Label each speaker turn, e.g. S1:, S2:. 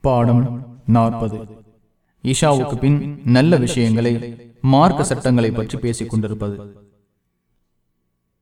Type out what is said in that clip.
S1: பாடம் நாற்பது. இஷாவுக்கு பின் நல்ல விஷயங்களை மார்க்க சட்டங்களை பற்றி பேசிக் கொண்டிருப்பது.